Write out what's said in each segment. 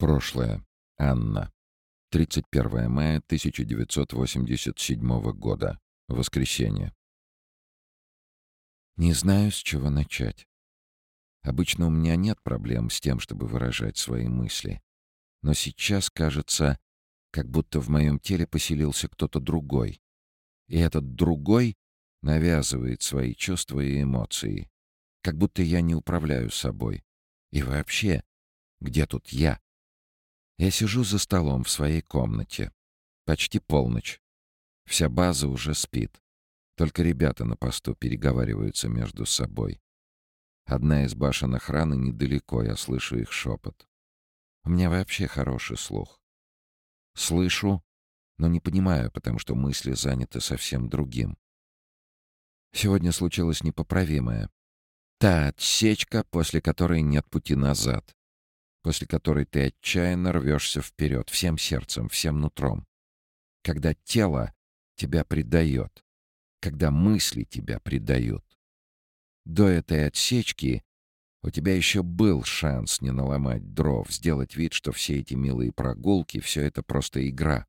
Прошлое. Анна. 31 мая 1987 года. Воскресенье. Не знаю, с чего начать. Обычно у меня нет проблем с тем, чтобы выражать свои мысли. Но сейчас кажется, как будто в моем теле поселился кто-то другой. И этот другой навязывает свои чувства и эмоции. Как будто я не управляю собой. И вообще, где тут я? Я сижу за столом в своей комнате. Почти полночь. Вся база уже спит. Только ребята на посту переговариваются между собой. Одна из башен охраны недалеко, я слышу их шепот. У меня вообще хороший слух. Слышу, но не понимаю, потому что мысли заняты совсем другим. Сегодня случилось непоправимое. Та отсечка, после которой нет пути назад после которой ты отчаянно рвешься вперед, всем сердцем, всем нутром. Когда тело тебя предает, когда мысли тебя предают. До этой отсечки у тебя еще был шанс не наломать дров, сделать вид, что все эти милые прогулки — все это просто игра.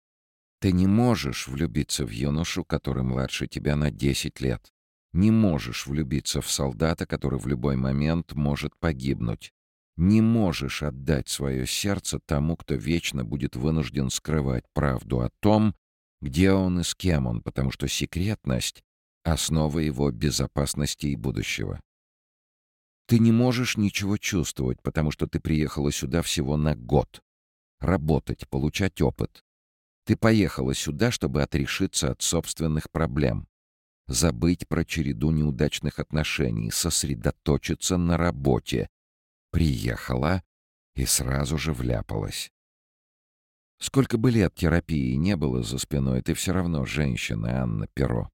Ты не можешь влюбиться в юношу, который младше тебя на 10 лет. Не можешь влюбиться в солдата, который в любой момент может погибнуть. Не можешь отдать свое сердце тому, кто вечно будет вынужден скрывать правду о том, где он и с кем он, потому что секретность — основа его безопасности и будущего. Ты не можешь ничего чувствовать, потому что ты приехала сюда всего на год. Работать, получать опыт. Ты поехала сюда, чтобы отрешиться от собственных проблем. Забыть про череду неудачных отношений, сосредоточиться на работе, Приехала и сразу же вляпалась. Сколько бы лет терапии не было за спиной, ты все равно женщина, Анна Перо.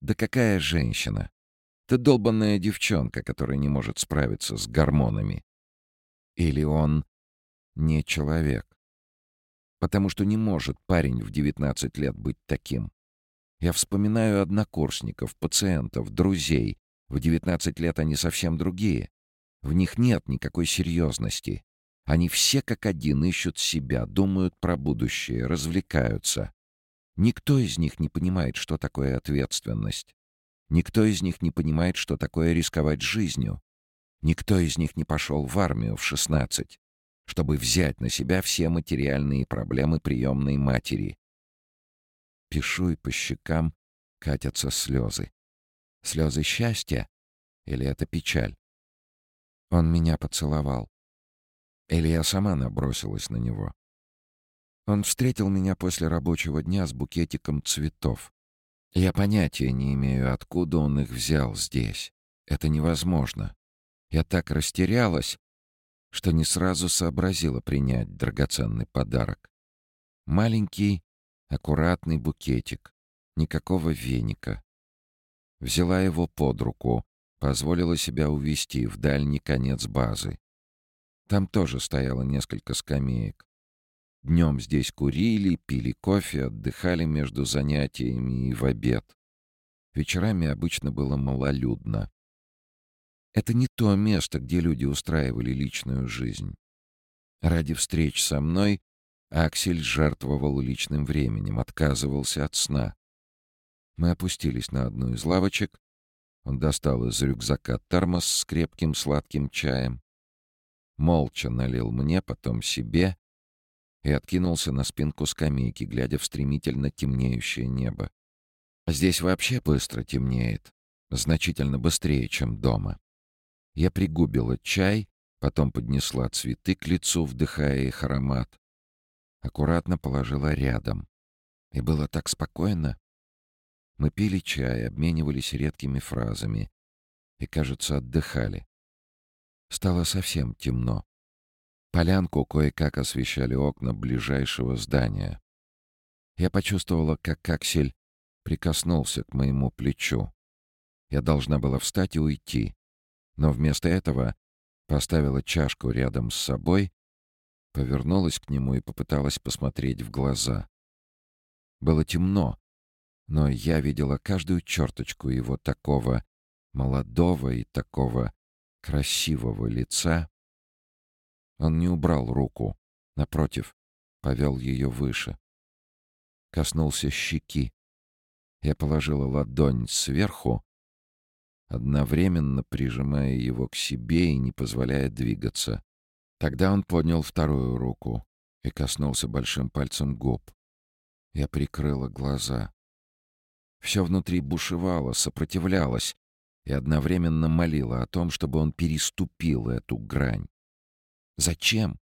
Да какая женщина? Ты долбанная девчонка, которая не может справиться с гормонами. Или он не человек? Потому что не может парень в 19 лет быть таким. Я вспоминаю однокурсников, пациентов, друзей. В 19 лет они совсем другие. В них нет никакой серьезности. Они все как один ищут себя, думают про будущее, развлекаются. Никто из них не понимает, что такое ответственность. Никто из них не понимает, что такое рисковать жизнью. Никто из них не пошел в армию в 16, чтобы взять на себя все материальные проблемы приемной матери. Пишу, и по щекам катятся слезы. Слезы счастья или это печаль? Он меня поцеловал. Или я сама набросилась на него. Он встретил меня после рабочего дня с букетиком цветов. Я понятия не имею, откуда он их взял здесь. Это невозможно. Я так растерялась, что не сразу сообразила принять драгоценный подарок. Маленький, аккуратный букетик, никакого веника. Взяла его под руку, позволила себя увести в дальний конец базы. Там тоже стояло несколько скамеек. Днем здесь курили, пили кофе, отдыхали между занятиями и в обед. Вечерами обычно было малолюдно. Это не то место, где люди устраивали личную жизнь. Ради встреч со мной Аксель жертвовал личным временем, отказывался от сна. Мы опустились на одну из лавочек, он достал из рюкзака термос с крепким сладким чаем, молча налил мне, потом себе и откинулся на спинку скамейки, глядя в стремительно темнеющее небо. Здесь вообще быстро темнеет, значительно быстрее, чем дома. Я пригубила чай, потом поднесла цветы к лицу, вдыхая их аромат. Аккуратно положила рядом. И было так спокойно. Мы пили чай, обменивались редкими фразами и, кажется, отдыхали. Стало совсем темно. Полянку кое-как освещали окна ближайшего здания. Я почувствовала, как Аксель прикоснулся к моему плечу. Я должна была встать и уйти, но вместо этого поставила чашку рядом с собой, повернулась к нему и попыталась посмотреть в глаза. Было темно, но я видела каждую черточку его такого молодого и такого красивого лица. Он не убрал руку, Напротив, повел ее выше. Коснулся щеки. Я положила ладонь сверху, одновременно прижимая его к себе и не позволяя двигаться. Тогда он поднял вторую руку и коснулся большим пальцем губ. Я прикрыла глаза. Все внутри бушевало, сопротивлялось и одновременно молило о том, чтобы он переступил эту грань. Зачем?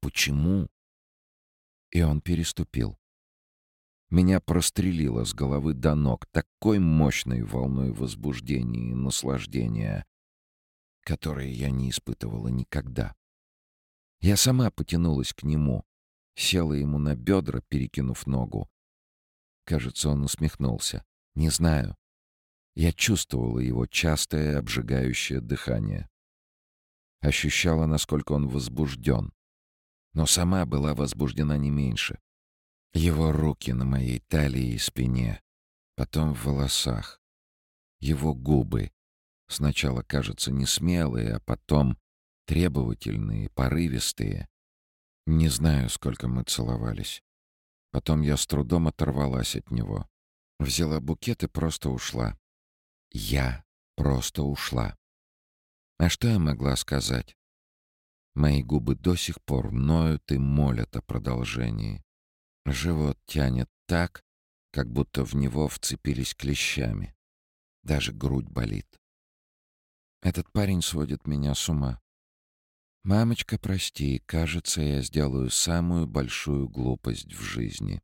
Почему? И он переступил. Меня прострелило с головы до ног такой мощной волной возбуждения и наслаждения, которые я не испытывала никогда. Я сама потянулась к нему, села ему на бедра, перекинув ногу. Кажется, он усмехнулся. Не знаю. Я чувствовала его частое обжигающее дыхание. Ощущала, насколько он возбужден. Но сама была возбуждена не меньше. Его руки на моей талии и спине, потом в волосах. Его губы, сначала кажется несмелые, а потом требовательные, порывистые. Не знаю, сколько мы целовались. Потом я с трудом оторвалась от него. Взяла букет и просто ушла. Я просто ушла. А что я могла сказать? Мои губы до сих пор ноют и молят о продолжении. Живот тянет так, как будто в него вцепились клещами. Даже грудь болит. Этот парень сводит меня с ума. «Мамочка, прости, кажется, я сделаю самую большую глупость в жизни».